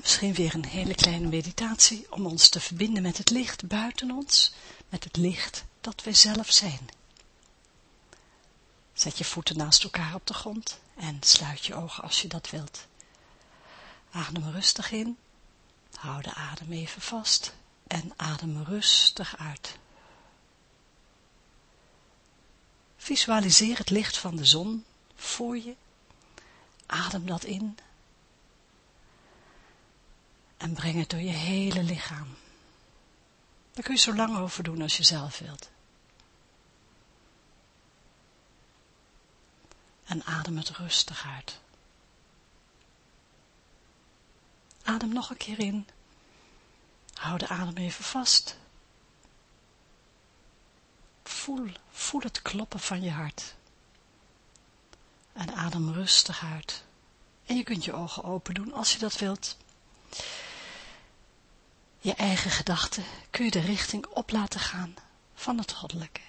Misschien weer een hele kleine meditatie om ons te verbinden met het licht buiten ons, met het licht dat wij zelf zijn. Zet je voeten naast elkaar op de grond en sluit je ogen als je dat wilt. Adem rustig in, hou de adem even vast en adem rustig uit. Visualiseer het licht van de zon voor je, adem dat in en breng het door je hele lichaam. Daar kun je zo lang over doen als je zelf wilt. En adem het rustig uit. Adem nog een keer in. Hou de adem even vast. Voel, voel het kloppen van je hart. En adem rustig uit. En je kunt je ogen open doen als je dat wilt je eigen gedachten kun je de richting op laten gaan van het goddelijke.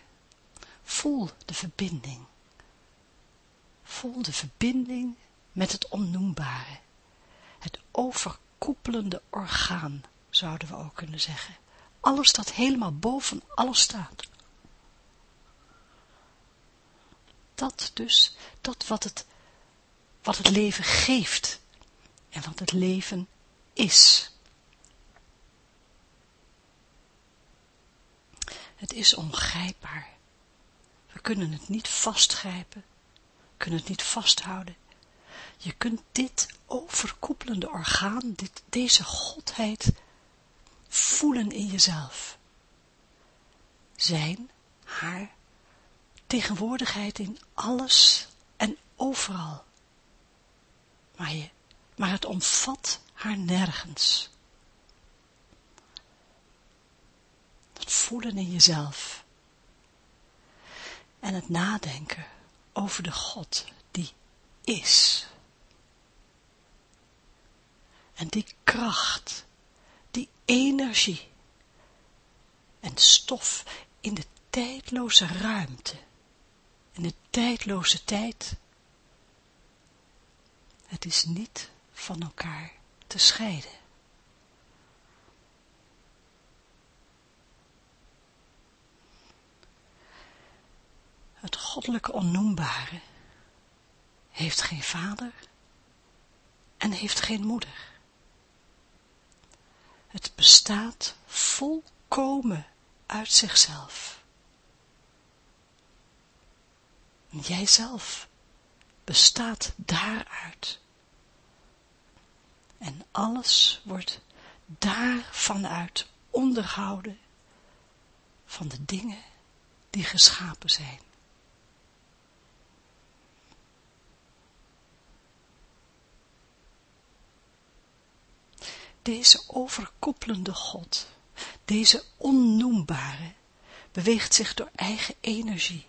Voel de verbinding. Voel de verbinding met het onnoembare. Het overkoepelende orgaan, zouden we ook kunnen zeggen. Alles dat helemaal boven alles staat. Dat dus, dat wat het, wat het leven geeft en wat het leven is. Het is ongrijpbaar. We kunnen het niet vastgrijpen, kunnen het niet vasthouden. Je kunt dit overkoepelende orgaan, dit, deze godheid, voelen in jezelf. Zijn, haar, tegenwoordigheid in alles en overal. Maar, je, maar het omvat haar nergens. Voelen in jezelf. En het nadenken over de God die is. En die kracht, die energie en stof in de tijdloze ruimte, in de tijdloze tijd, het is niet van elkaar te scheiden. Het goddelijke onnoembare, heeft geen vader en heeft geen moeder. Het bestaat volkomen uit zichzelf. Jijzelf bestaat daaruit. En alles wordt daarvanuit onderhouden van de dingen die geschapen zijn. Deze overkoepelende God, deze onnoembare, beweegt zich door eigen energie,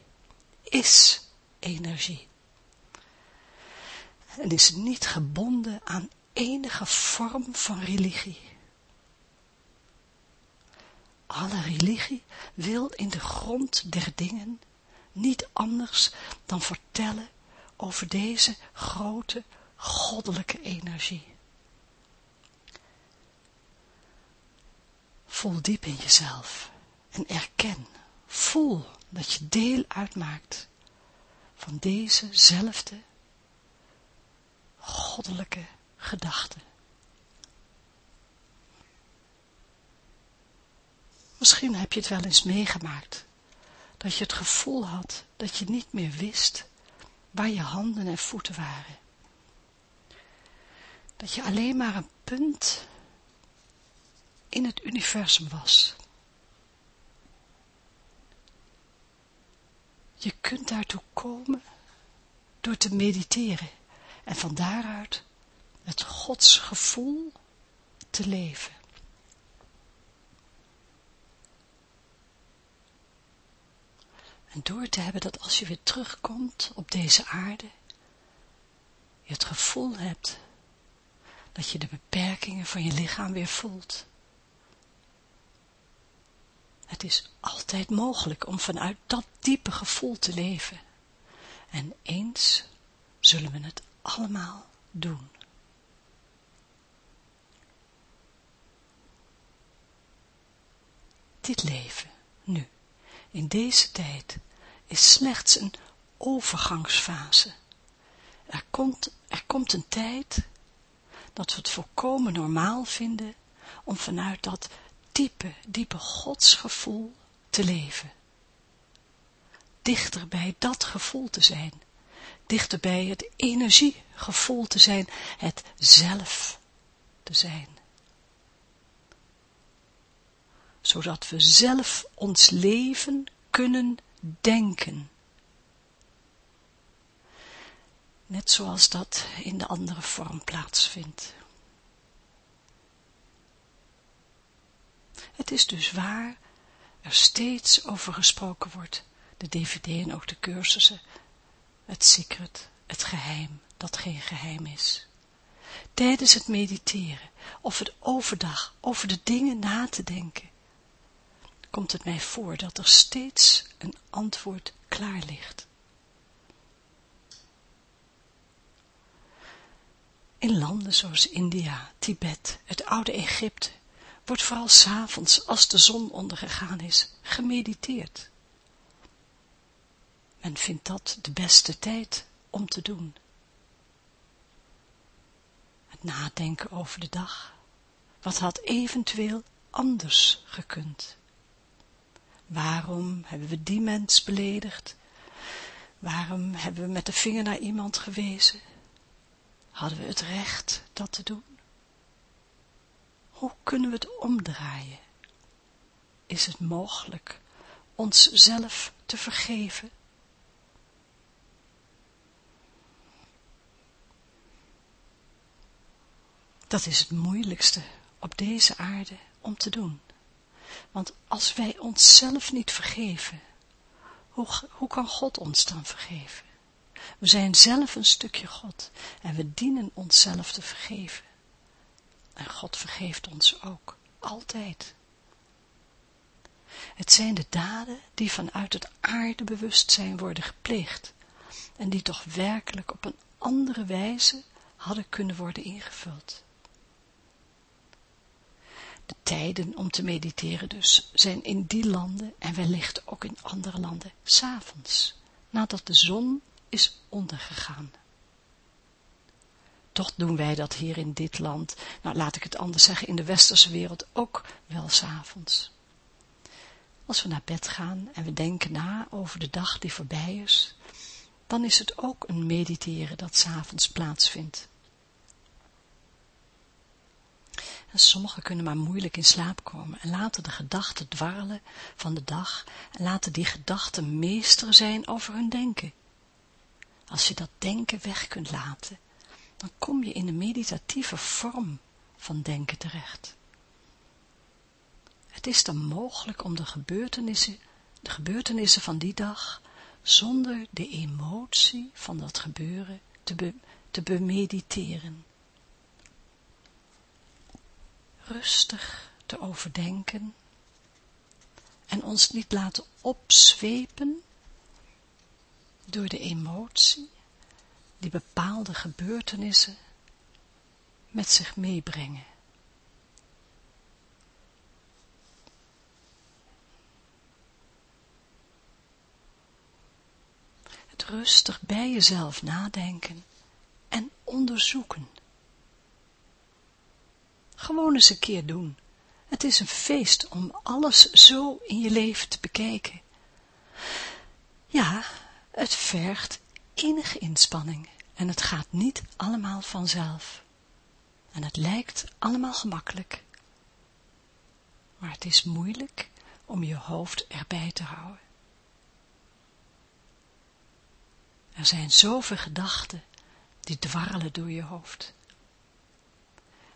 is energie. En is niet gebonden aan enige vorm van religie. Alle religie wil in de grond der dingen niet anders dan vertellen over deze grote goddelijke energie. Voel diep in jezelf en erken, voel dat je deel uitmaakt van dezezelfde goddelijke gedachten. Misschien heb je het wel eens meegemaakt, dat je het gevoel had dat je niet meer wist waar je handen en voeten waren. Dat je alleen maar een punt in het universum was. Je kunt daartoe komen door te mediteren en van daaruit het godsgevoel te leven. En door te hebben dat als je weer terugkomt op deze aarde, je het gevoel hebt dat je de beperkingen van je lichaam weer voelt. Het is altijd mogelijk om vanuit dat diepe gevoel te leven. En eens zullen we het allemaal doen. Dit leven, nu, in deze tijd, is slechts een overgangsfase. Er komt, er komt een tijd dat we het volkomen normaal vinden om vanuit dat diepe, diepe godsgevoel te leven. Dichter bij dat gevoel te zijn, dichter bij het energiegevoel te zijn, het zelf te zijn. Zodat we zelf ons leven kunnen denken. Net zoals dat in de andere vorm plaatsvindt. Het is dus waar er steeds over gesproken wordt, de dvd en ook de cursussen, het secret, het geheim, dat geen geheim is. Tijdens het mediteren, of het overdag, over de dingen na te denken, komt het mij voor dat er steeds een antwoord klaar ligt. In landen zoals India, Tibet, het oude Egypte, wordt vooral s'avonds, als de zon ondergegaan is, gemediteerd. Men vindt dat de beste tijd om te doen. Het nadenken over de dag. Wat had eventueel anders gekund? Waarom hebben we die mens beledigd? Waarom hebben we met de vinger naar iemand gewezen? Hadden we het recht dat te doen? Hoe kunnen we het omdraaien? Is het mogelijk ons zelf te vergeven? Dat is het moeilijkste op deze aarde om te doen. Want als wij onszelf niet vergeven, hoe, hoe kan God ons dan vergeven? We zijn zelf een stukje God en we dienen onszelf te vergeven. En God vergeeft ons ook, altijd. Het zijn de daden die vanuit het aardebewustzijn worden gepleegd en die toch werkelijk op een andere wijze hadden kunnen worden ingevuld. De tijden om te mediteren dus zijn in die landen en wellicht ook in andere landen s'avonds, nadat de zon is ondergegaan. Toch doen wij dat hier in dit land, nou laat ik het anders zeggen, in de westerse wereld ook wel s'avonds. Als we naar bed gaan en we denken na over de dag die voorbij is, dan is het ook een mediteren dat s'avonds plaatsvindt. En sommigen kunnen maar moeilijk in slaap komen en laten de gedachten dwarrelen van de dag en laten die gedachten meester zijn over hun denken. Als je dat denken weg kunt laten, dan kom je in een meditatieve vorm van denken terecht. Het is dan mogelijk om de gebeurtenissen, de gebeurtenissen van die dag, zonder de emotie van dat gebeuren te, te bemediteren. Rustig te overdenken en ons niet laten opzwepen door de emotie die bepaalde gebeurtenissen met zich meebrengen. Het rustig bij jezelf nadenken en onderzoeken. Gewoon eens een keer doen. Het is een feest om alles zo in je leven te bekijken. Ja, het vergt enige inspanning en het gaat niet allemaal vanzelf. En het lijkt allemaal gemakkelijk. Maar het is moeilijk om je hoofd erbij te houden. Er zijn zoveel gedachten die dwarrelen door je hoofd.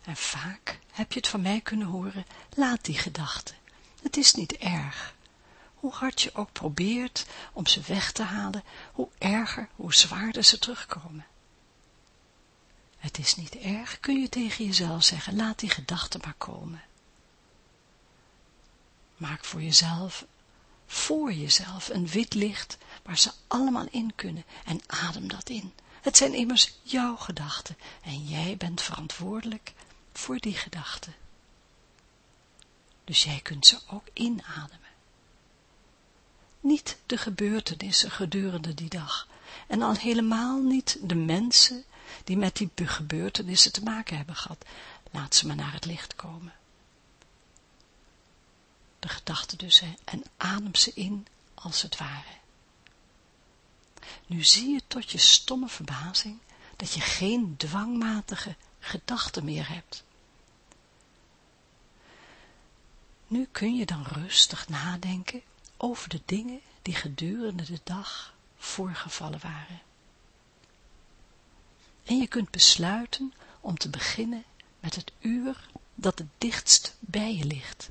En vaak heb je het van mij kunnen horen, laat die gedachten. Het is niet erg. Hoe hard je ook probeert om ze weg te halen, hoe erger, hoe zwaarder ze terugkomen. Het is niet erg, kun je tegen jezelf zeggen, laat die gedachten maar komen. Maak voor jezelf, voor jezelf, een wit licht waar ze allemaal in kunnen en adem dat in. Het zijn immers jouw gedachten en jij bent verantwoordelijk voor die gedachten. Dus jij kunt ze ook inademen. Niet de gebeurtenissen gedurende die dag en al helemaal niet de mensen die met die gebeurtenissen te maken hebben gehad. Laat ze maar naar het licht komen. De gedachten dus en adem ze in als het ware. Nu zie je tot je stomme verbazing dat je geen dwangmatige gedachten meer hebt. Nu kun je dan rustig nadenken over de dingen die gedurende de dag voorgevallen waren. En je kunt besluiten om te beginnen met het uur dat het dichtst bij je ligt.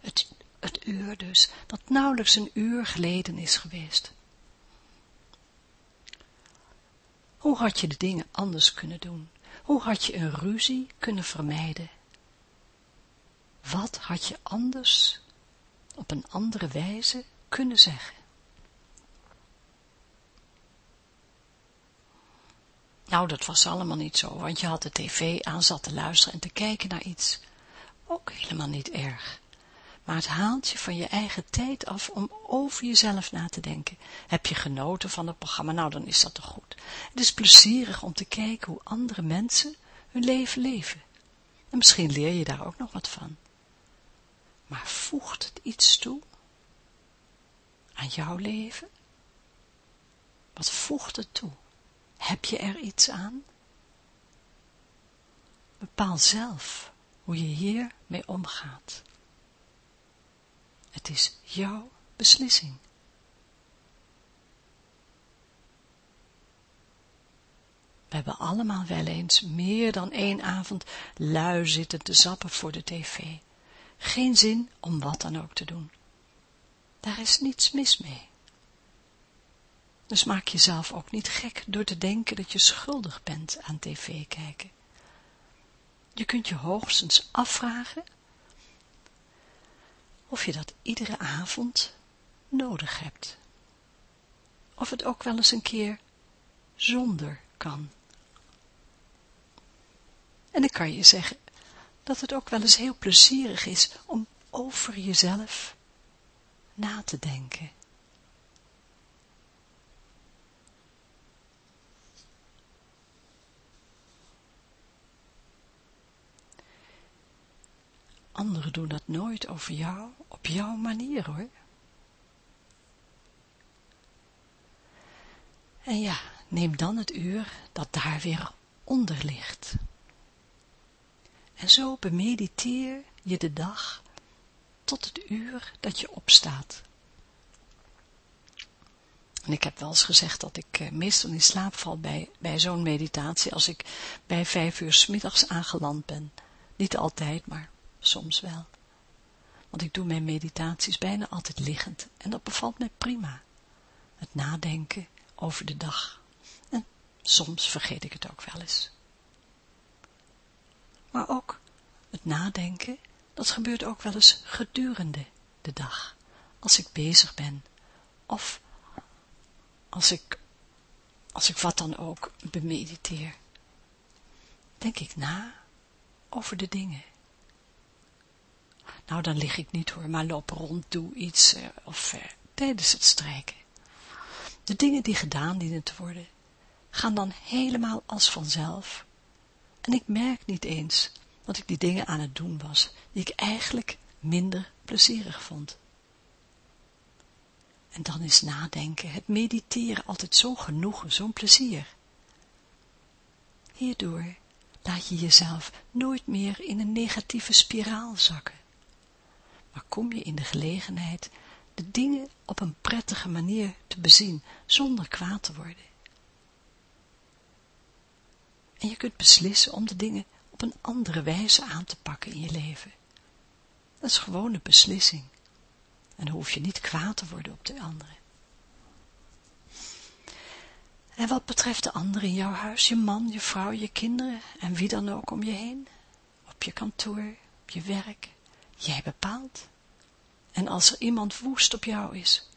Het, het uur dus, dat nauwelijks een uur geleden is geweest. Hoe had je de dingen anders kunnen doen? Hoe had je een ruzie kunnen vermijden? Wat had je anders, op een andere wijze, kunnen zeggen? Nou, dat was allemaal niet zo, want je had de tv aan, zat te luisteren en te kijken naar iets. Ook helemaal niet erg. Maar het haalt je van je eigen tijd af om over jezelf na te denken. Heb je genoten van het programma? Nou, dan is dat toch goed. Het is plezierig om te kijken hoe andere mensen hun leven leven. En misschien leer je daar ook nog wat van. Maar voegt het iets toe? Aan jouw leven? Wat voegt het toe? Heb je er iets aan? Bepaal zelf hoe je hier mee omgaat. Het is jouw beslissing. We hebben allemaal wel eens meer dan één avond lui zitten te zappen voor de tv. Geen zin om wat dan ook te doen. Daar is niets mis mee. Dus maak jezelf ook niet gek door te denken dat je schuldig bent aan tv kijken. Je kunt je hoogstens afvragen of je dat iedere avond nodig hebt. Of het ook wel eens een keer zonder kan. En ik kan je zeggen dat het ook wel eens heel plezierig is om over jezelf na te denken. Anderen doen dat nooit over jou, op jouw manier hoor. En ja, neem dan het uur dat daar weer onder ligt. En zo bemediteer je de dag tot het uur dat je opstaat. En ik heb wel eens gezegd dat ik eh, meestal in slaap val bij, bij zo'n meditatie als ik bij vijf uur s middags aangeland ben. Niet altijd, maar soms wel. Want ik doe mijn meditaties bijna altijd liggend en dat bevalt mij prima. Het nadenken over de dag. En soms vergeet ik het ook wel eens. Maar ook het nadenken, dat gebeurt ook wel eens gedurende de dag. Als ik bezig ben of als ik, als ik wat dan ook bemediteer. Denk ik na over de dingen nou, dan lig ik niet hoor, maar loop rond, doe iets, uh, of uh, tijdens het strijken. De dingen die gedaan dienen te worden, gaan dan helemaal als vanzelf. En ik merk niet eens dat ik die dingen aan het doen was, die ik eigenlijk minder plezierig vond. En dan is nadenken, het mediteren altijd zo genoegen, zo'n plezier. Hierdoor laat je jezelf nooit meer in een negatieve spiraal zakken maar kom je in de gelegenheid de dingen op een prettige manier te bezien, zonder kwaad te worden. En je kunt beslissen om de dingen op een andere wijze aan te pakken in je leven. Dat is gewoon een beslissing. En dan hoef je niet kwaad te worden op de anderen. En wat betreft de anderen in jouw huis, je man, je vrouw, je kinderen en wie dan ook om je heen, op je kantoor, op je werk, jij bepaalt. En als er iemand woest op jou is,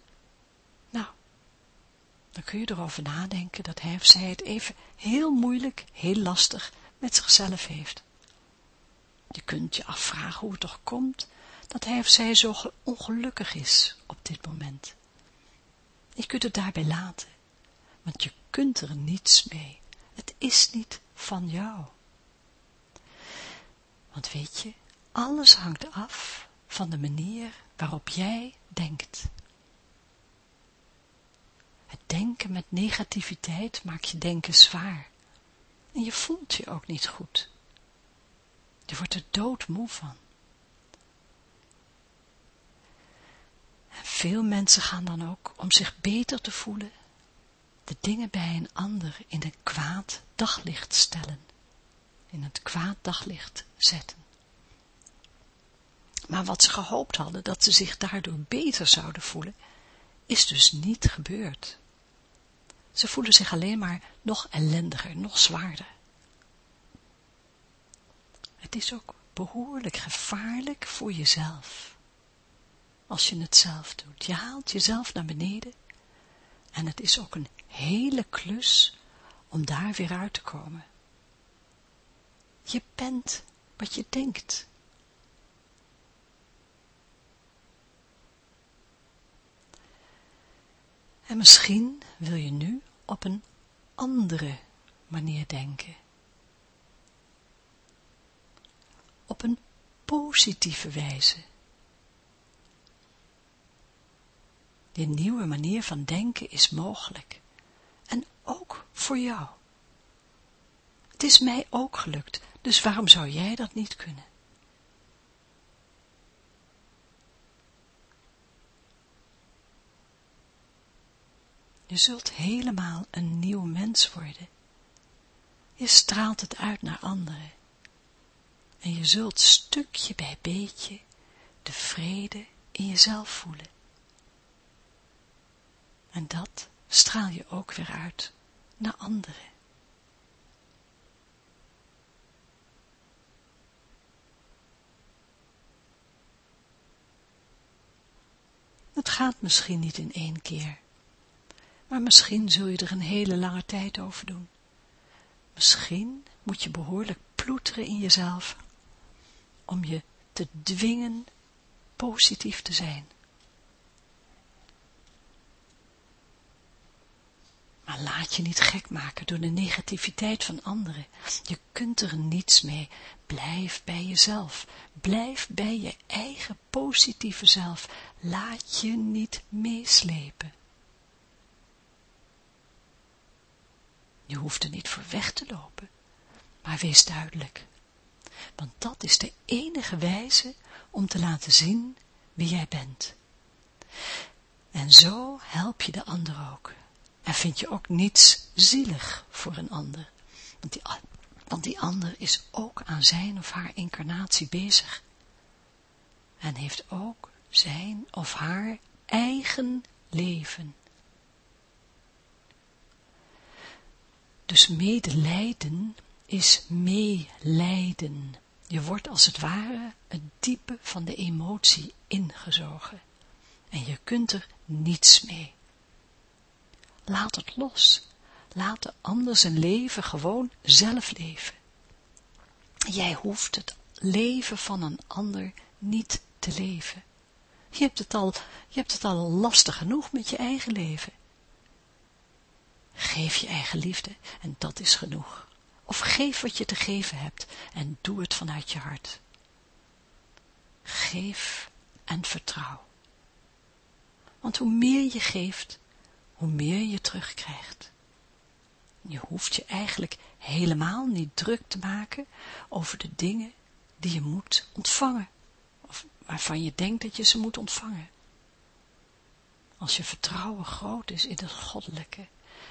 dan kun je erover nadenken dat hij of zij het even heel moeilijk, heel lastig met zichzelf heeft. Je kunt je afvragen hoe het toch komt dat hij of zij zo ongelukkig is op dit moment. Je kunt het daarbij laten, want je kunt er niets mee. Het is niet van jou. Want weet je, alles hangt af van de manier waarop jij denkt. Het denken met negativiteit maakt je denken zwaar. En je voelt je ook niet goed. Je wordt er doodmoe van. Veel mensen gaan dan ook, om zich beter te voelen, de dingen bij een ander in een kwaad daglicht stellen. In het kwaad daglicht zetten. Maar wat ze gehoopt hadden, dat ze zich daardoor beter zouden voelen, is dus niet gebeurd. Ze voelen zich alleen maar nog ellendiger, nog zwaarder. Het is ook behoorlijk gevaarlijk voor jezelf. Als je het zelf doet. Je haalt jezelf naar beneden. En het is ook een hele klus om daar weer uit te komen. Je bent wat je denkt. En misschien wil je nu op een andere manier denken. Op een positieve wijze. Die nieuwe manier van denken is mogelijk. En ook voor jou. Het is mij ook gelukt, dus waarom zou jij dat niet kunnen? Je zult helemaal een nieuw mens worden. Je straalt het uit naar anderen. En je zult stukje bij beetje de vrede in jezelf voelen. En dat straal je ook weer uit naar anderen. Het gaat misschien niet in één keer maar misschien zul je er een hele lange tijd over doen. Misschien moet je behoorlijk ploeteren in jezelf, om je te dwingen positief te zijn. Maar laat je niet gek maken door de negativiteit van anderen. Je kunt er niets mee. Blijf bij jezelf. Blijf bij je eigen positieve zelf. Laat je niet meeslepen. Hoeft er niet voor weg te lopen, maar wees duidelijk. Want dat is de enige wijze om te laten zien wie jij bent. En zo help je de ander ook. En vind je ook niets zielig voor een ander. Want die, want die ander is ook aan zijn of haar incarnatie bezig. En heeft ook zijn of haar eigen leven. Dus medelijden is meelijden. Je wordt als het ware het diepe van de emotie ingezogen. En je kunt er niets mee. Laat het los. Laat de ander zijn leven gewoon zelf leven. Jij hoeft het leven van een ander niet te leven. Je hebt het al, je hebt het al lastig genoeg met je eigen leven. Geef je eigen liefde en dat is genoeg. Of geef wat je te geven hebt en doe het vanuit je hart. Geef en vertrouw. Want hoe meer je geeft, hoe meer je terugkrijgt. Je hoeft je eigenlijk helemaal niet druk te maken over de dingen die je moet ontvangen, of waarvan je denkt dat je ze moet ontvangen. Als je vertrouwen groot is in het goddelijke,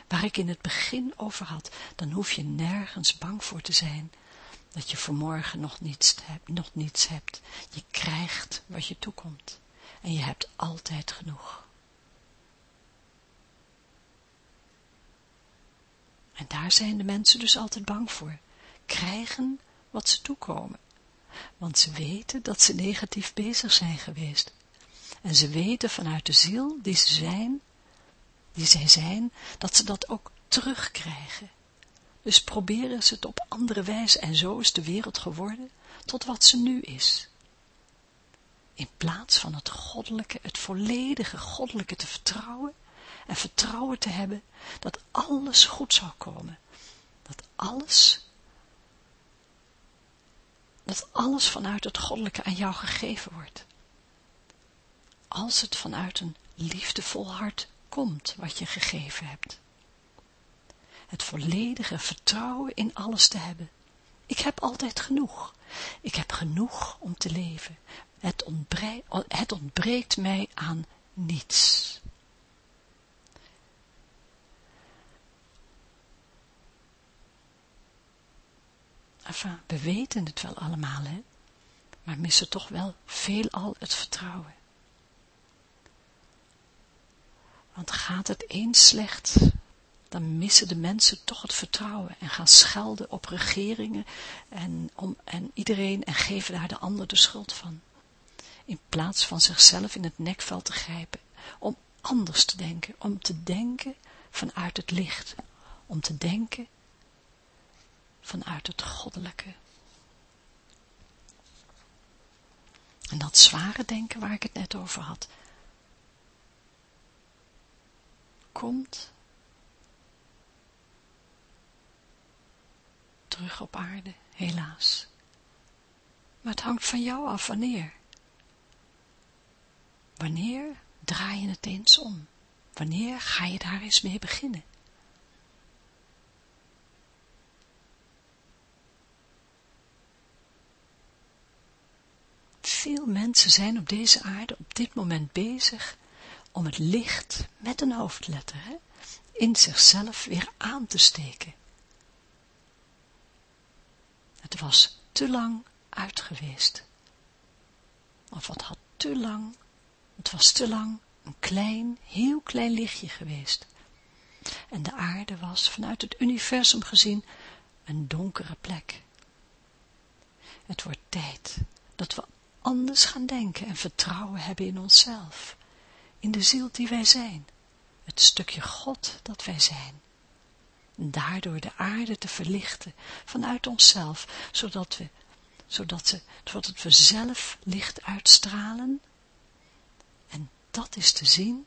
waar ik in het begin over had, dan hoef je nergens bang voor te zijn dat je vanmorgen nog niets, hebt, nog niets hebt. Je krijgt wat je toekomt. En je hebt altijd genoeg. En daar zijn de mensen dus altijd bang voor. Krijgen wat ze toekomen. Want ze weten dat ze negatief bezig zijn geweest. En ze weten vanuit de ziel die ze zijn, die zij zijn, dat ze dat ook terugkrijgen. Dus proberen ze het op andere wijze en zo is de wereld geworden tot wat ze nu is. In plaats van het goddelijke, het volledige goddelijke te vertrouwen en vertrouwen te hebben dat alles goed zou komen. Dat alles, dat alles vanuit het goddelijke aan jou gegeven wordt. Als het vanuit een liefdevol hart komt wat je gegeven hebt het volledige vertrouwen in alles te hebben. Ik heb altijd genoeg. Ik heb genoeg om te leven. Het, ontbreekt, mij aan niets. Enfin, we weten het wel allemaal, hè? maar missen toch wel veelal het vertrouwen. Want gaat het eens slecht, dan missen de mensen toch het vertrouwen en gaan schelden op regeringen en, om, en iedereen en geven daar de ander de schuld van. In plaats van zichzelf in het nekvel te grijpen, om anders te denken, om te denken vanuit het licht, om te denken vanuit het goddelijke. En dat zware denken waar ik het net over had, komt terug op aarde, helaas. Maar het hangt van jou af wanneer. Wanneer draai je het eens om? Wanneer ga je daar eens mee beginnen? Veel mensen zijn op deze aarde op dit moment bezig om het licht met een hoofdletter hè, in zichzelf weer aan te steken. Het was te lang uit geweest. Of wat had te lang, het was te lang een klein, heel klein lichtje geweest. En de aarde was vanuit het universum gezien een donkere plek. Het wordt tijd dat we anders gaan denken en vertrouwen hebben in onszelf, in de ziel die wij zijn, het stukje God dat wij zijn daardoor de aarde te verlichten vanuit onszelf, zodat we, zodat ze, zodat we zelf licht uitstralen. En dat is te zien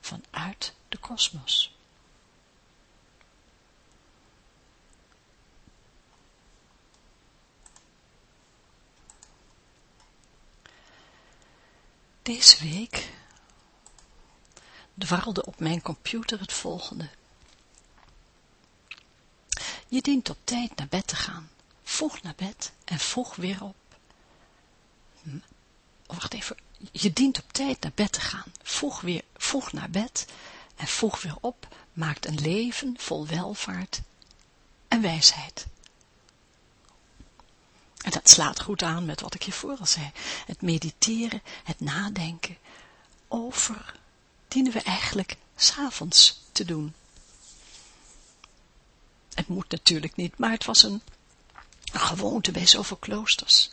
vanuit de kosmos. Deze week dwarrelde op mijn computer het volgende. Je dient op tijd naar bed te gaan. Vroeg naar bed en vroeg weer op. Wacht even. Je dient op tijd naar bed te gaan. Vroeg, weer, vroeg naar bed en vroeg weer op maakt een leven vol welvaart en wijsheid. En dat slaat goed aan met wat ik hiervoor al zei. Het mediteren, het nadenken over dienen we eigenlijk s'avonds te doen. Het moet natuurlijk niet, maar het was een, gewoonte bij zoveel kloosters.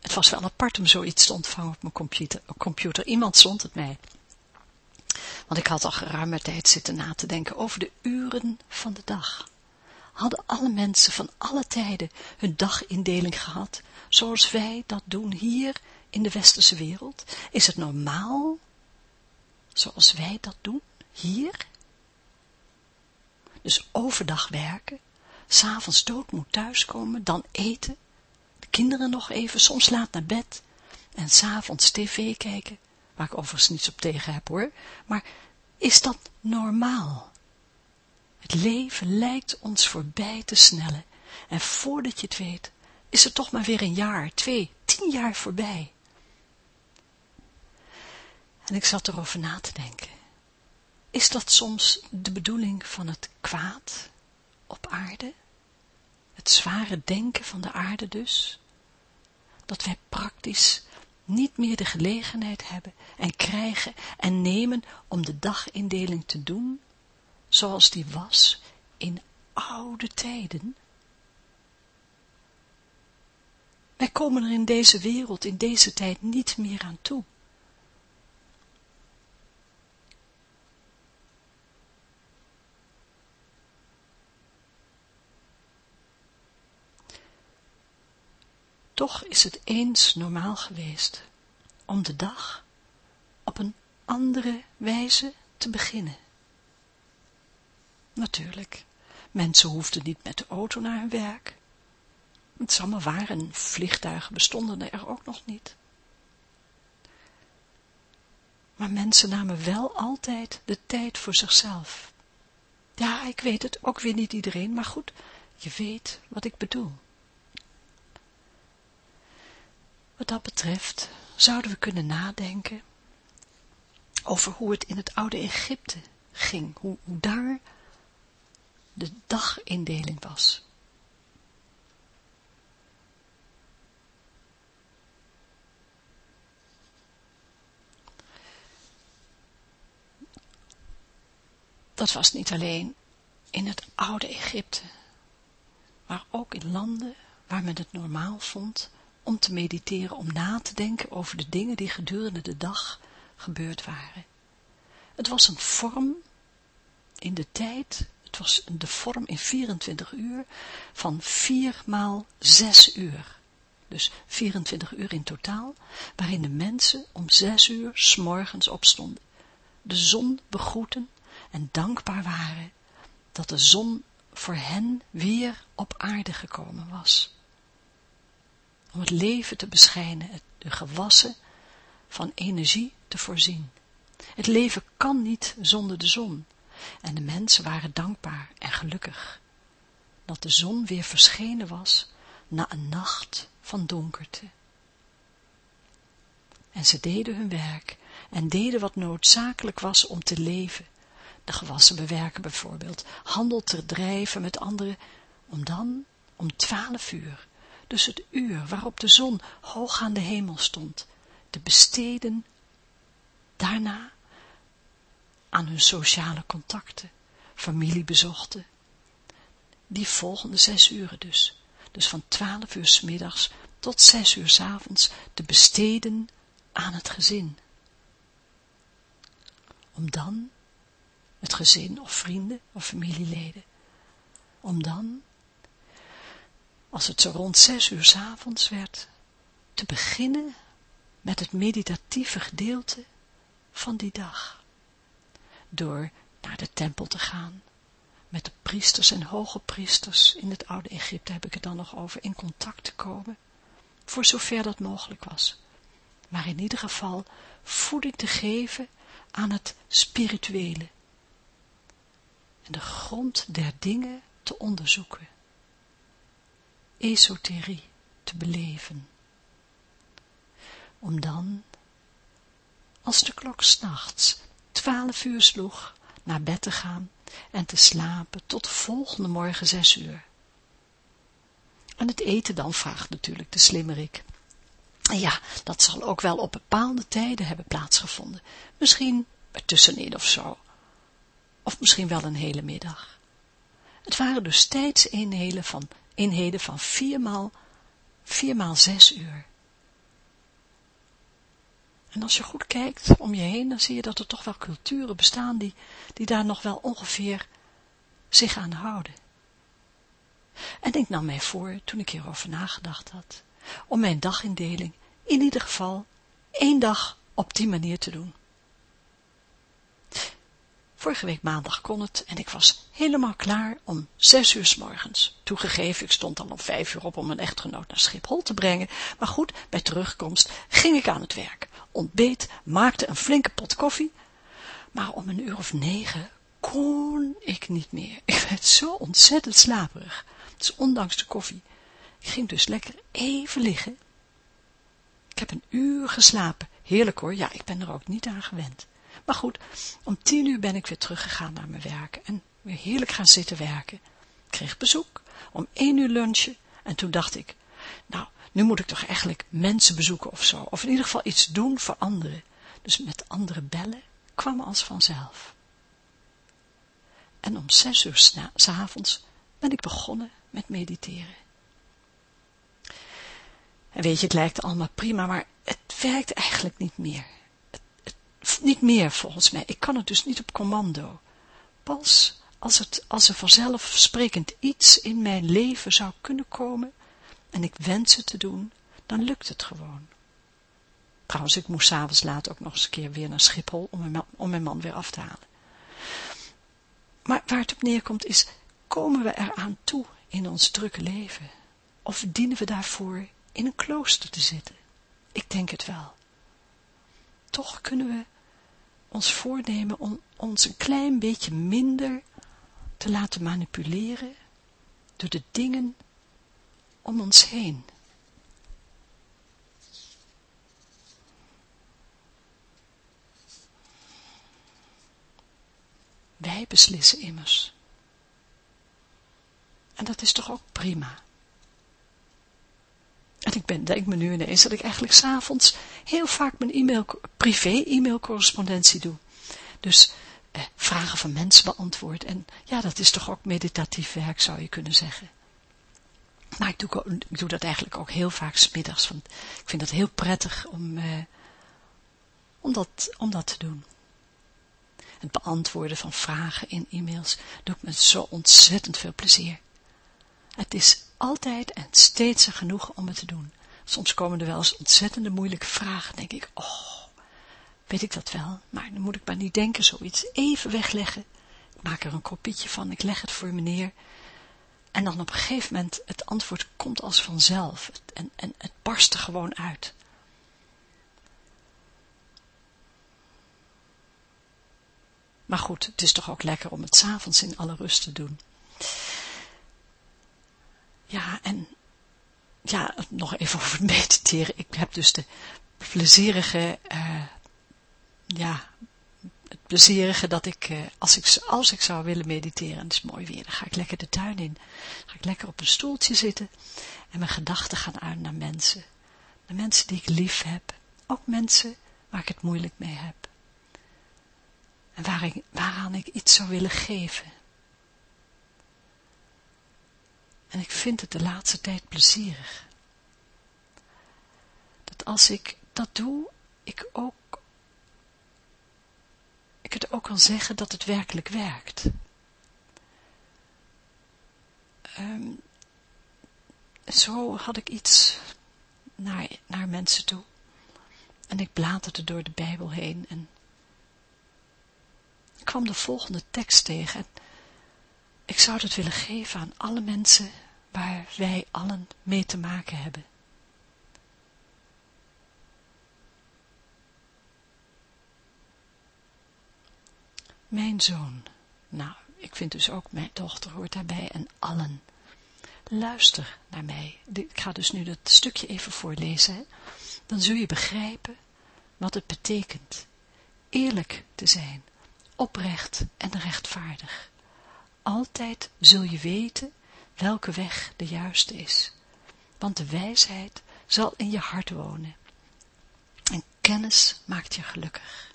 Het was wel apart om zoiets te ontvangen op mijn computer. computer. Iemand zond het mij. Want ik had al geruime tijd zitten na te denken over de uren van de dag. Hadden alle mensen van alle tijden hun dagindeling gehad, zoals wij dat doen hier in de westerse wereld? Is het normaal, zoals wij dat doen, hier? Dus overdag werken, s'avonds doodmoed thuiskomen, dan eten, de kinderen nog even, soms laat naar bed en s'avonds tv kijken, waar ik overigens niets op tegen heb hoor, maar is dat normaal? Het leven lijkt ons voorbij te snellen en voordat je het weet, is er toch maar weer een jaar, twee, tien jaar voorbij. En ik zat erover na te denken. Is dat soms de bedoeling van het kwaad op aarde? het zware denken van de aarde dus, dat wij praktisch niet meer de gelegenheid hebben en krijgen en nemen om de dagindeling te doen, zoals die was in oude tijden. Wij komen er in deze wereld, in deze tijd niet meer aan toe. Toch is het eens normaal geweest om de dag op een andere wijze te beginnen. Natuurlijk, mensen hoefden niet met de auto naar hun werk. Het is allemaal waar en vliegtuigen bestonden er ook nog niet. Maar mensen namen wel altijd de tijd voor zichzelf. Ja, ik weet het, ook weer niet iedereen, maar goed, je weet wat ik bedoel. Wat dat betreft zouden we kunnen nadenken over hoe het in het oude Egypte ging, hoe, hoe daar de dagindeling was. Dat was niet alleen in het oude Egypte, maar ook in landen waar men het normaal vond om te mediteren, om na te denken over de dingen die gedurende de dag gebeurd waren. Het was een vorm in de tijd, het was de vorm in 24 uur van 4 maal 6 uur. Dus 24 uur in totaal, waarin de mensen om 6 uur s morgens opstonden, de zon begroeten en dankbaar waren dat de zon voor hen weer op aarde gekomen was om het leven te beschijnen, de gewassen van energie te voorzien. Het leven kan niet zonder de zon, en de mensen waren dankbaar en gelukkig, dat de zon weer verschenen was na een nacht van donkerte. En ze deden hun werk en deden wat noodzakelijk was om te leven, de gewassen bewerken bijvoorbeeld, handel te drijven met anderen, om dan om twaalf uur dus het uur waarop de zon hoog aan de hemel stond, te besteden daarna aan hun sociale contacten, familiebezochten, die volgende zes uren dus, dus van twaalf uur s middags tot zes uur s avonds te besteden aan het gezin. Om dan, het gezin of vrienden of familieleden, om dan als het zo rond zes uur s avonds werd, te beginnen met het meditatieve gedeelte van die dag. Door naar de tempel te gaan, met de priesters en hoge priesters in het oude Egypte heb ik het dan nog over, in contact te komen, voor zover dat mogelijk was. Maar in ieder geval voeding te geven aan het spirituele en de grond der dingen te onderzoeken esoterie te beleven. Om dan, als de klok s'nachts twaalf uur sloeg, naar bed te gaan en te slapen tot de volgende morgen zes uur. En het eten dan vraagt natuurlijk de slimmerik. Ja, dat zal ook wel op bepaalde tijden hebben plaatsgevonden. Misschien ertussenin of zo. Of misschien wel een hele middag. Het waren dus tijdseenheden van eenheden van viermaal, viermaal zes uur. En als je goed kijkt om je heen, dan zie je dat er toch wel culturen bestaan die, die daar nog wel ongeveer zich aan houden. En ik nam mij voor, toen ik hierover nagedacht had, om mijn dagindeling in ieder geval één dag op die manier te doen. Vorige week maandag kon het en ik was helemaal klaar om zes uur s morgens. Toegegeven, ik stond al om vijf uur op om mijn echtgenoot naar Schiphol te brengen. Maar goed, bij terugkomst ging ik aan het werk. Ontbeet, maakte een flinke pot koffie. Maar om een uur of negen kon ik niet meer. Ik werd zo ontzettend slaperig. Dus ondanks de koffie. Ik ging dus lekker even liggen. Ik heb een uur geslapen. Heerlijk hoor, ja, ik ben er ook niet aan gewend. Maar goed, om tien uur ben ik weer teruggegaan naar mijn werk en weer heerlijk gaan zitten werken. Ik kreeg bezoek, om één uur lunchen en toen dacht ik, nu moet ik toch eigenlijk mensen bezoeken of zo, of in ieder geval iets doen voor anderen. Dus met anderen bellen kwam als vanzelf. En om zes uur s'avonds ben ik begonnen met mediteren. En weet je, het lijkt allemaal prima, maar het werkt eigenlijk niet meer. Het, niet meer volgens mij. Ik kan het dus niet op commando. Pas als, het, als er vanzelfsprekend iets in mijn leven zou kunnen komen en ik wens het te doen, dan lukt het gewoon. Trouwens, ik moest s'avonds laat ook nog eens een keer weer naar Schiphol om mijn, man, om mijn man weer af te halen. Maar waar het op neerkomt is, komen we eraan toe in ons drukke leven? Of dienen we daarvoor in een klooster te zitten? Ik denk het wel. Toch kunnen we ons voornemen om ons een klein beetje minder te laten manipuleren door de dingen om ons heen. Wij beslissen immers. En dat is toch ook prima. En ik ben, denk me nu ineens dat ik eigenlijk s'avonds heel vaak mijn e-mail, privé-e-mailcorrespondentie doe. Dus eh, vragen van mensen beantwoord. En ja, dat is toch ook meditatief werk, zou je kunnen zeggen. Maar ik doe, dat eigenlijk ook heel vaak smiddags, want ik vind dat heel prettig om, eh, om, dat, om dat te doen. Het beantwoorden van vragen in e-mails doet me zo ontzettend veel plezier. Het is altijd en steeds er genoeg om het te doen. Soms komen er wel eens ontzettende moeilijke vragen, denk ik, oh, weet ik dat wel, maar dan moet ik maar niet denken, zoiets even wegleggen. Ik maak er een kopietje van, ik leg het voor me neer. En dan op een gegeven moment, het antwoord komt als vanzelf. En, en het barst er gewoon uit. Maar goed, het is toch ook lekker om het s'avonds in alle rust te doen. Ja, en ja, nog even over het mediteren. Ik heb dus de plezierige, uh, ja, het plezierige dat ik, uh, als ik, als ik zou willen mediteren, en het is mooi weer, dan ga ik lekker de tuin in. ga ik lekker op een stoeltje zitten en mijn gedachten gaan uit naar mensen. Naar mensen die ik lief heb. Ook mensen waar ik het moeilijk mee heb. En waar ik, waaraan ik iets zou willen geven. En ik vind het de laatste tijd plezierig. Dat als ik dat doe, ik ook, ik het ook kan zeggen dat het werkelijk werkt. Um, zo had ik iets naar, naar mensen toe. En ik bladerde door de Bijbel heen en ik kwam de volgende tekst tegen. Ik zou het willen geven aan alle mensen waar wij allen mee te maken hebben. Mijn zoon, nou, ik vind dus ook mijn dochter hoort daarbij en allen. Luister naar mij. Ik ga dus nu dat stukje even voorlezen. Dan zul je begrijpen wat het betekent eerlijk te zijn, oprecht en rechtvaardig. Altijd zul je weten welke weg de juiste is, want de wijsheid zal in je hart wonen. En kennis maakt je gelukkig.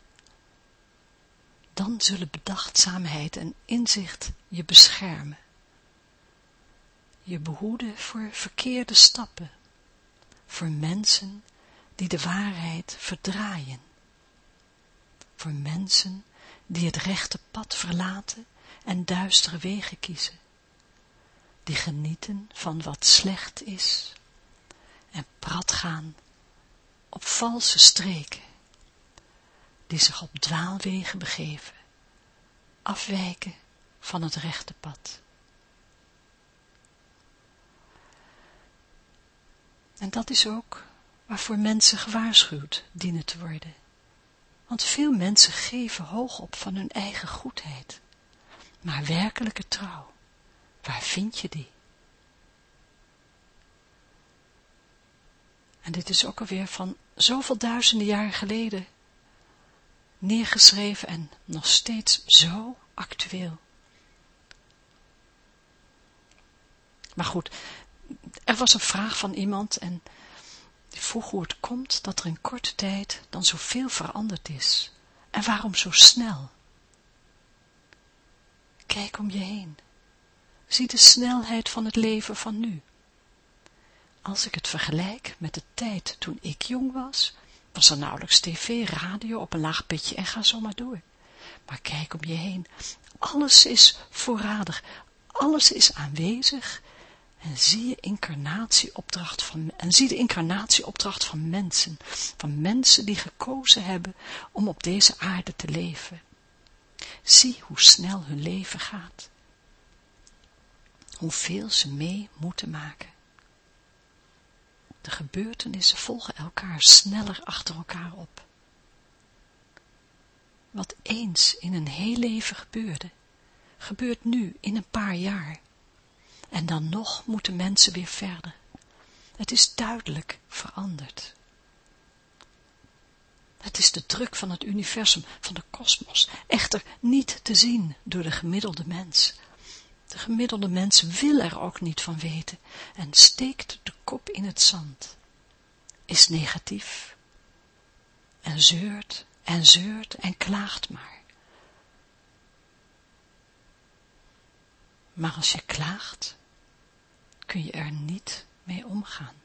Dan zullen bedachtzaamheid en inzicht je beschermen. Je behoeden voor verkeerde stappen, voor mensen die de waarheid verdraaien, voor mensen die het rechte pad verlaten en duistere wegen kiezen, die genieten van wat slecht is en prat gaan op valse streken, die zich op dwaalwegen begeven, afwijken van het rechte pad. En dat is ook waarvoor mensen gewaarschuwd dienen te worden. Want veel mensen geven hoog op van hun eigen goedheid. Maar werkelijke trouw, waar vind je die? En dit is ook alweer van zoveel duizenden jaren geleden neergeschreven en nog steeds zo actueel. Maar goed, er was een vraag van iemand en die vroeg hoe het komt dat er in korte tijd dan zoveel veranderd is. En waarom zo snel? Kijk om je heen. Zie de snelheid van het leven van nu. Als ik het vergelijk met de tijd toen ik jong was, was er nauwelijks tv, radio op een laag pitje en ga zo maar door. Maar kijk om je heen. Alles is voorradig. Alles is aanwezig. En zie, je incarnatieopdracht van, en zie de incarnatieopdracht van mensen. Van mensen die gekozen hebben om op deze aarde te leven. Zie hoe snel hun leven gaat. Hoeveel ze mee moeten maken. De gebeurtenissen volgen elkaar sneller achter elkaar op. Wat eens in een heel leven gebeurde, gebeurt nu in een paar jaar. En dan nog moeten mensen weer verder. Het is duidelijk veranderd. Het is de druk van het universum, van de kosmos, echter niet te zien door de gemiddelde mens. De gemiddelde mens wil er ook niet van weten en steekt de kop in het zand, is negatief en zeurt en zeurt en klaagt maar. Maar als je klaagt, kun je er niet mee omgaan.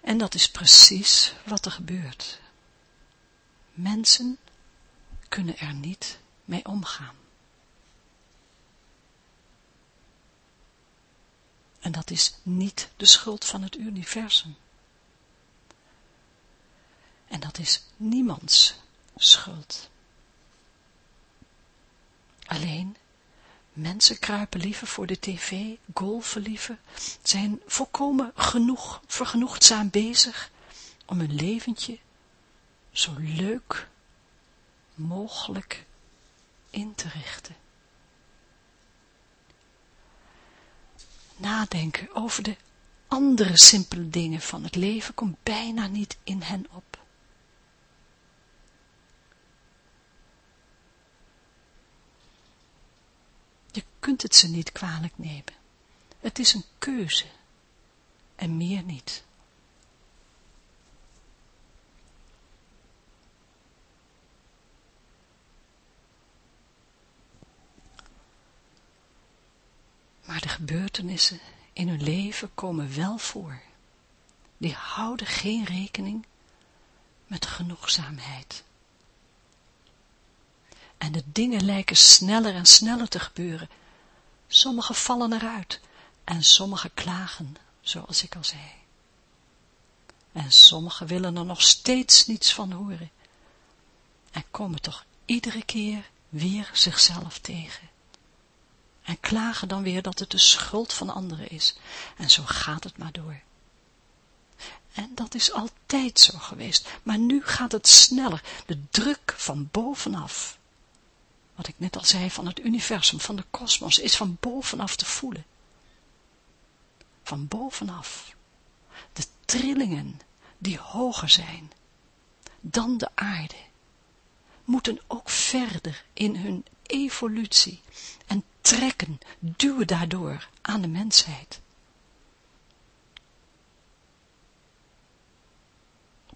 En dat is precies wat er gebeurt. Mensen kunnen er niet mee omgaan. En dat is niet de schuld van het universum. En dat is niemands schuld. Alleen, mensen kruipen liever voor de tv, golven liever, zijn volkomen genoeg, vergenoegdzaam bezig om hun leventje zo leuk mogelijk in te richten. Nadenken over de andere simpele dingen van het leven komt bijna niet in hen op. Je kunt het ze niet kwalijk nemen. Het is een keuze en meer niet. Maar de gebeurtenissen in hun leven komen wel voor. Die houden geen rekening met genoegzaamheid. En de dingen lijken sneller en sneller te gebeuren. Sommige vallen eruit en sommige klagen, zoals ik al zei. En sommigen willen er nog steeds niets van horen. En komen toch iedere keer weer zichzelf tegen en klagen dan weer dat het de schuld van anderen is. En zo gaat het maar door. En dat is altijd zo geweest, maar nu gaat het sneller, de druk van bovenaf. Wat ik net al zei van het universum, van de kosmos, is van bovenaf te voelen. Van bovenaf. De trillingen die hoger zijn dan de aarde, moeten ook verder in hun evolutie en trekken, duwen daardoor aan de mensheid.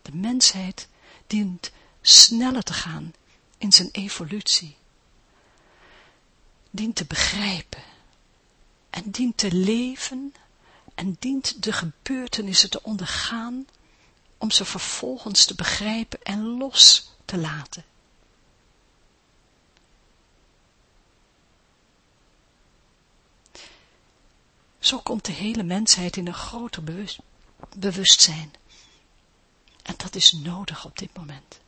De mensheid dient sneller te gaan in zijn evolutie. Dient te begrijpen en dient te leven en dient de gebeurtenissen te ondergaan om ze vervolgens te begrijpen en los te laten. Zo komt de hele mensheid in een groter bewust, bewustzijn. En dat is nodig op dit moment.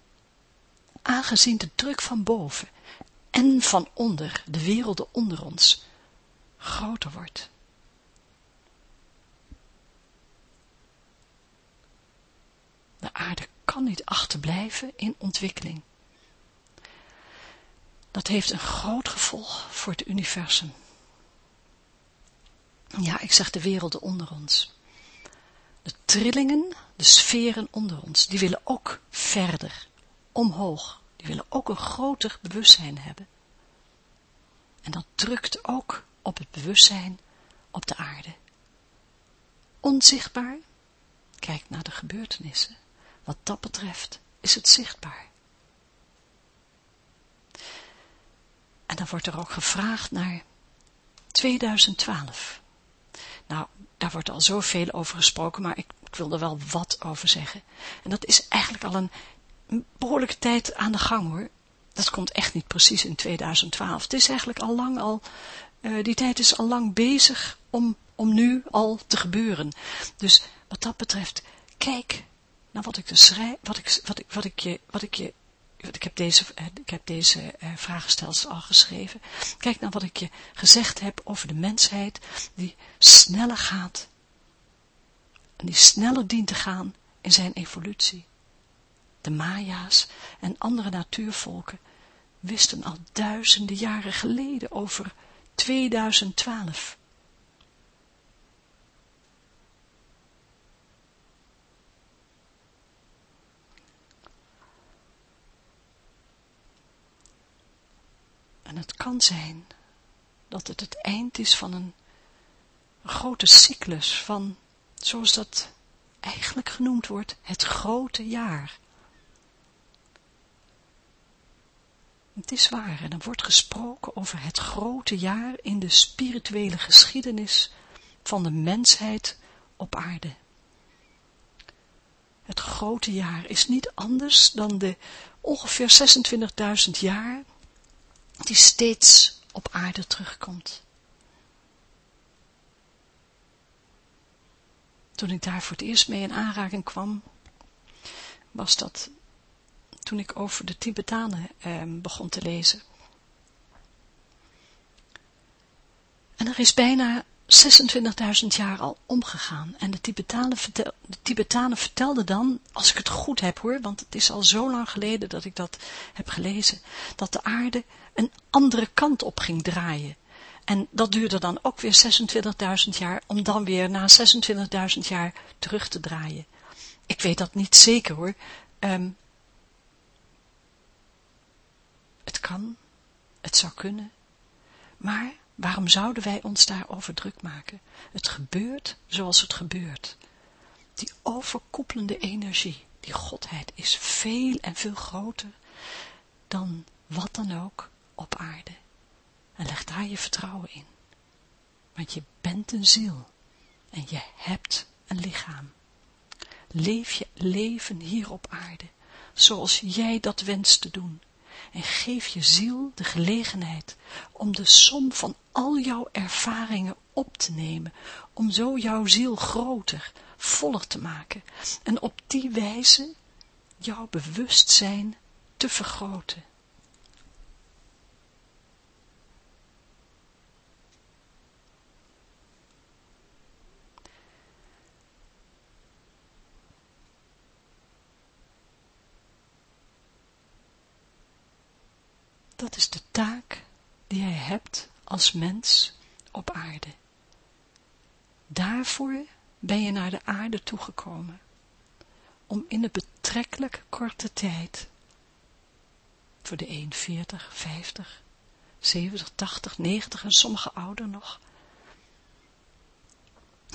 Aangezien de druk van boven en van onder, de werelden onder ons, groter wordt. De aarde kan niet achterblijven in ontwikkeling. Dat heeft een groot gevolg voor het universum ja, ik zeg de werelden onder ons. De trillingen, de sferen onder ons, die willen ook verder, omhoog. Die willen ook een groter bewustzijn hebben. En dat drukt ook op het bewustzijn op de aarde. Onzichtbaar? Kijk naar de gebeurtenissen. Wat dat betreft is het zichtbaar. En dan wordt er ook gevraagd naar 2012. Nou, daar wordt al zoveel over gesproken, maar ik, wil er wel wat over zeggen. En dat is eigenlijk al een behoorlijke tijd aan de gang hoor. Dat komt echt niet precies in 2012. Het is eigenlijk al lang al, uh, die tijd is al lang bezig om, om nu al te gebeuren. Dus wat dat betreft, kijk naar wat ik, schrijf, wat ik, wat ik, wat ik je, wat ik je ik heb deze, eh, ik heb deze uh, vragenstelsel al geschreven. Kijk naar wat ik je gezegd heb over de mensheid die sneller gaat. En die sneller dient te gaan in zijn evolutie. De Maya's en andere natuurvolken wisten al duizenden jaren geleden over 2012. En het kan zijn dat het het eind is van een, grote cyclus, van, zoals dat eigenlijk genoemd wordt, het grote jaar. Het is waar, en er wordt gesproken over het grote jaar in de spirituele geschiedenis van de mensheid op aarde. Het grote jaar is niet anders dan de ongeveer 26.000 jaar die steeds op aarde terugkomt. Toen ik daar voor het eerst mee in aanraking kwam, was dat toen ik over de Tibetanen eh, begon te lezen. En er is bijna 26.000 jaar al omgegaan. En de Tibetanen, de vertelden dan, als ik het goed heb hoor, want het is al zo lang geleden dat ik dat heb gelezen, dat de aarde een andere kant op ging draaien. En dat duurde dan ook weer 26.000 jaar, om dan weer na 26.000 jaar terug te draaien. Ik weet dat niet zeker hoor. Um, het kan, het zou kunnen, maar Waarom zouden wij ons daarover druk maken? Het gebeurt zoals het gebeurt. Die overkoepelende energie, die godheid, is veel en veel groter dan wat dan ook op aarde. En leg daar je vertrouwen in. Want je bent een ziel en je hebt een lichaam. Leef je leven hier op aarde, zoals jij dat wenst te doen en geef je ziel de gelegenheid om de som van al jouw ervaringen op te nemen, om zo jouw ziel groter, voller te maken en op die wijze jouw bewustzijn te vergroten. Dat is de taak die jij hebt als mens op aarde. Daarvoor ben je naar de aarde toegekomen, om in een betrekkelijk korte tijd, voor de 1 40, 50, 70, 80, 90 en sommige ouder nog,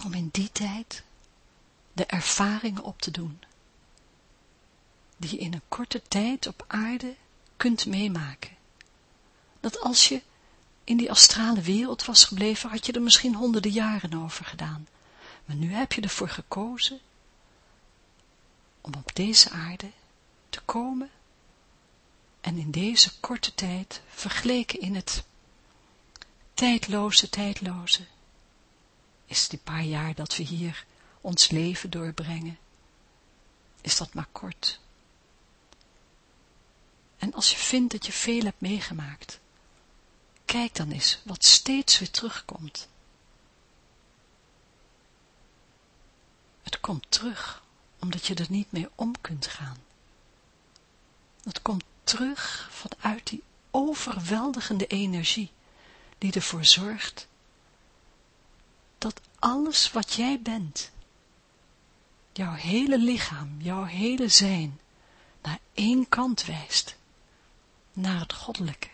om in die tijd de ervaringen op te doen, die je in een korte tijd op aarde kunt meemaken dat als je in die astrale wereld was gebleven, had je er misschien honderden jaren over gedaan. Maar nu heb je ervoor gekozen om op deze aarde te komen en in deze korte tijd, vergeleken in het tijdloze, tijdloze, is die paar jaar dat we hier ons leven doorbrengen, is dat maar kort. En als je vindt dat je veel hebt meegemaakt, Kijk dan eens wat steeds weer terugkomt. Het komt terug, omdat je er niet mee om kunt gaan. Het komt terug vanuit die overweldigende energie, die ervoor zorgt dat alles wat jij bent, jouw hele lichaam, jouw hele zijn, naar één kant wijst, naar het goddelijke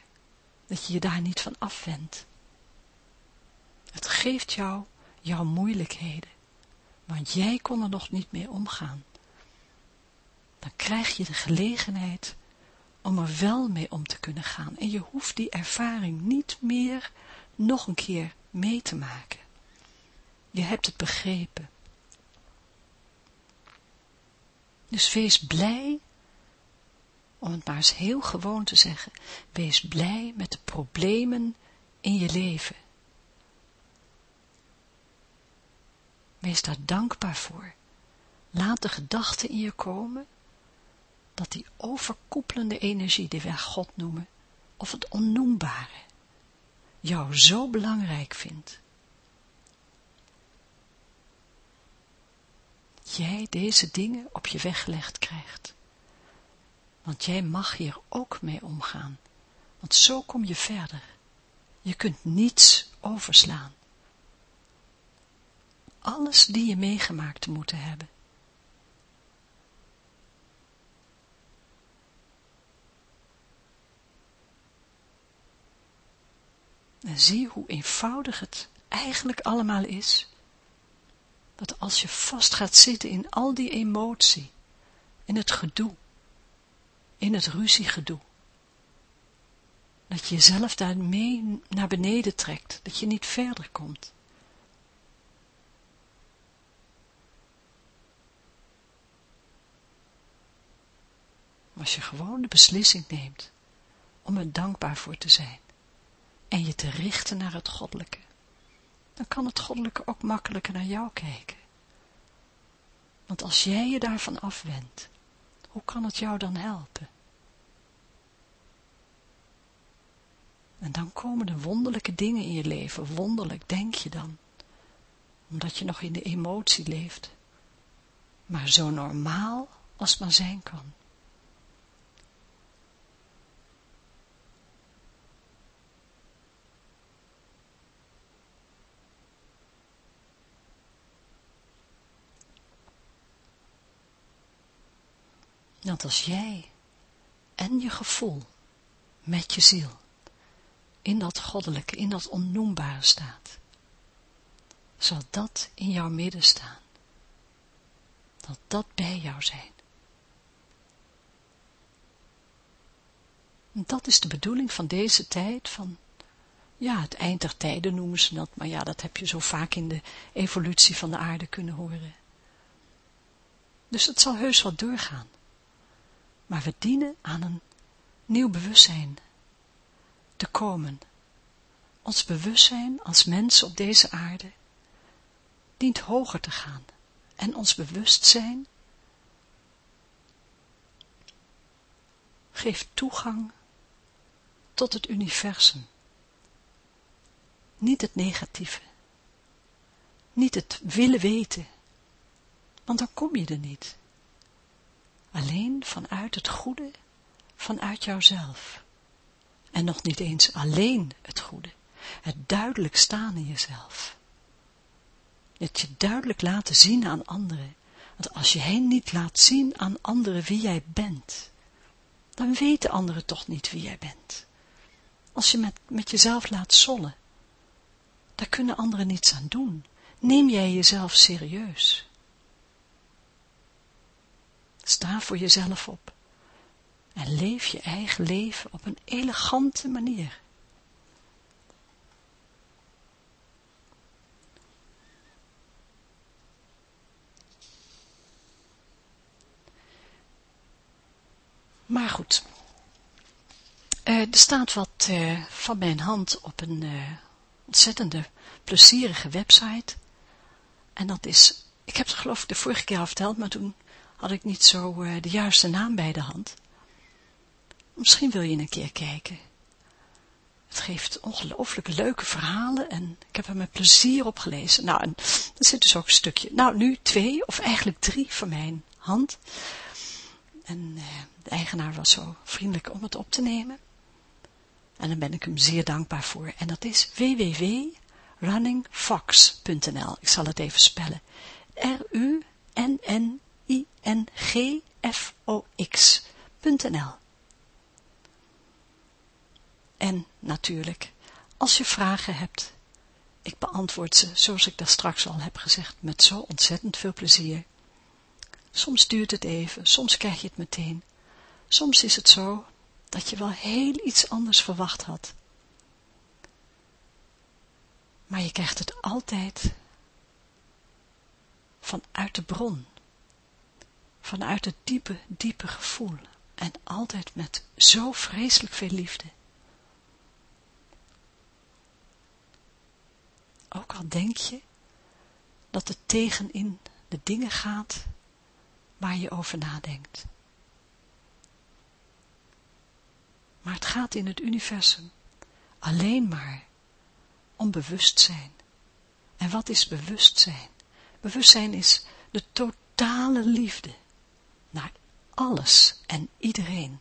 dat je je daar niet van afwendt. Het geeft jou jouw moeilijkheden, want jij kon er nog niet mee omgaan. Dan krijg je de gelegenheid om er wel mee om te kunnen gaan. En je hoeft die ervaring niet meer nog een keer mee te maken. Je hebt het begrepen. Dus wees blij, om het maar eens heel gewoon te zeggen, wees blij met de problemen in je leven. Wees daar dankbaar voor. Laat de gedachten in je komen, dat die overkoepelende energie die wij God noemen, of het onnoembare, jou zo belangrijk vindt. Jij deze dingen op je weg gelegd krijgt. Want jij mag hier ook mee omgaan. Want zo kom je verder. Je kunt niets overslaan. Alles die je meegemaakt moeten hebben. En zie hoe eenvoudig het eigenlijk allemaal is. Dat als je vast gaat zitten in al die emotie, in het gedoe, in het ruziegedoe, dat je jezelf daarmee naar beneden trekt, dat je niet verder komt. Als je gewoon de beslissing neemt om er dankbaar voor te zijn en je te richten naar het goddelijke, dan kan het goddelijke ook makkelijker naar jou kijken. Want als jij je daarvan afwendt, hoe kan het jou dan helpen? En dan komen er wonderlijke dingen in je leven, wonderlijk denk je dan, omdat je nog in de emotie leeft, maar zo normaal als maar zijn kan. Dat als jij en je gevoel met je ziel in dat goddelijke, in dat onnoembare staat, zal dat in jouw midden staan. Dat dat bij jou zijn. En dat is de bedoeling van deze tijd, van, ja, het eind der tijden noemen ze dat, maar ja, dat heb je zo vaak in de evolutie van de aarde kunnen horen. Dus het zal heus wat doorgaan. Maar we dienen aan een nieuw bewustzijn te komen. Ons bewustzijn als mensen op deze aarde dient hoger te gaan. En ons bewustzijn geeft toegang tot het universum. Niet het negatieve. Niet het willen weten. Want dan kom je er niet. Alleen vanuit het goede, vanuit jouzelf. En nog niet eens alleen het goede. Het duidelijk staan in jezelf. Het je duidelijk laten zien aan anderen. Want als je hen niet laat zien aan anderen wie jij bent, dan weten anderen toch niet wie jij bent. Als je met, met jezelf laat zollen, daar kunnen anderen niets aan doen. Neem jij jezelf serieus. Sta voor jezelf op en leef je eigen leven op een elegante manier. Maar goed, uh, er staat wat uh, van mijn hand op een uh, ontzettende plezierige website. En dat is, ik heb het geloof ik de vorige keer al verteld, maar toen had ik niet zo de juiste naam bij de hand. Misschien wil je een keer kijken. Het geeft ongelooflijk leuke verhalen en ik heb er met plezier op gelezen. Nou, er zit dus ook een stukje, nou nu twee of eigenlijk drie van mijn hand. En uh, de eigenaar was zo vriendelijk om het op te nemen. En dan ben ik hem zeer dankbaar voor. En dat is www.runningfox.nl. Ik zal het even spellen. R-U-N-N ingfox.nl En natuurlijk, als je vragen hebt, ik beantwoord ze, zoals ik daar straks al heb gezegd, met zo ontzettend veel plezier. Soms duurt het even, soms krijg je het meteen. Soms is het zo dat je wel heel iets anders verwacht had. Maar je krijgt het altijd vanuit de bron, vanuit het diepe, diepe gevoel en altijd met zo vreselijk veel liefde. Ook al denk je dat het tegenin de dingen gaat waar je over nadenkt. Maar het gaat in het universum alleen maar om bewustzijn. En wat is bewustzijn? Bewustzijn is de totale liefde naar alles en iedereen,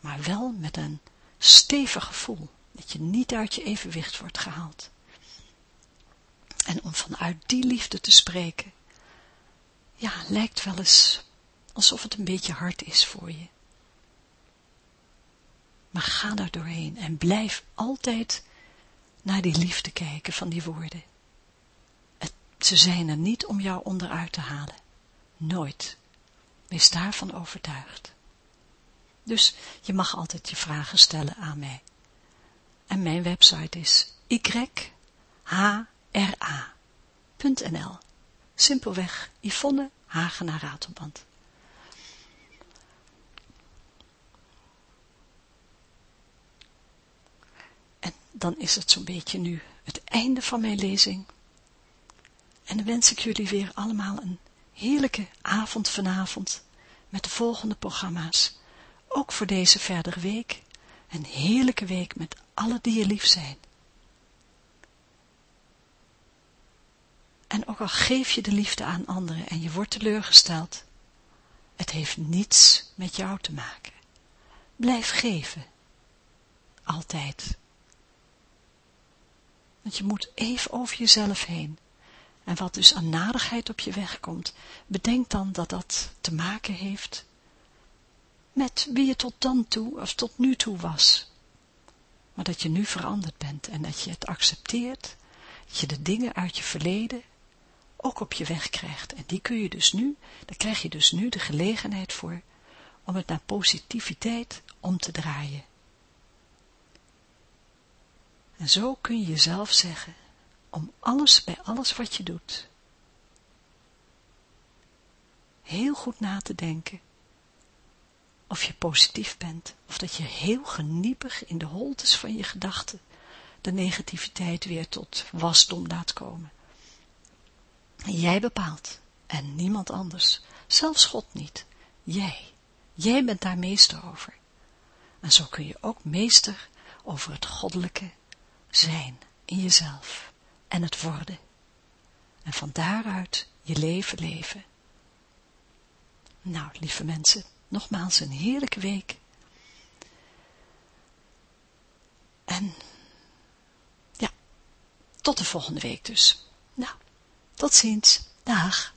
maar wel met een stevig gevoel, dat je niet uit je evenwicht wordt gehaald. En om vanuit die liefde te spreken, ja, lijkt wel eens alsof het een beetje hard is voor je. Maar ga daar doorheen en blijf altijd naar die liefde kijken van die woorden. Het, ze zijn er niet om jou onderuit te halen. Nooit. Wees daarvan overtuigd. Dus je mag altijd je vragen stellen aan mij. En mijn website is yhra.nl Simpelweg Yvonne Hagenaar Ratelband. En dan is het zo'n beetje nu het einde van mijn lezing. En dan wens ik jullie weer allemaal een heerlijke avond vanavond met de volgende programma's. Ook voor deze verdere week. Een heerlijke week met alle die je lief zijn. En ook al geef je de liefde aan anderen en je wordt teleurgesteld, het heeft niets met jou te maken. Blijf geven. Altijd. Want je moet even over jezelf heen. En wat dus aan nadigheid op je weg komt, bedenk dan dat dat te maken heeft met wie je tot dan toe, of tot nu toe was. Maar dat je nu veranderd bent en dat je het accepteert, dat je de dingen uit je verleden ook op je weg krijgt. En die kun je dus nu, daar krijg je dus nu de gelegenheid voor, om het naar positiviteit om te draaien. En zo kun je jezelf zeggen, om alles bij alles wat je doet, heel goed na te denken, of je positief bent, of dat je heel geniepig in de holtes van je gedachten de negativiteit weer tot wasdom laat komen. Jij bepaalt en niemand anders, zelfs God niet, jij, jij bent daar meester over. En zo kun je ook meester over het goddelijke zijn in jezelf en het worden. En van daaruit je leven leven. Nou, lieve mensen, nogmaals een heerlijke week. En ja, tot de volgende week dus. Tot ziens. Dag.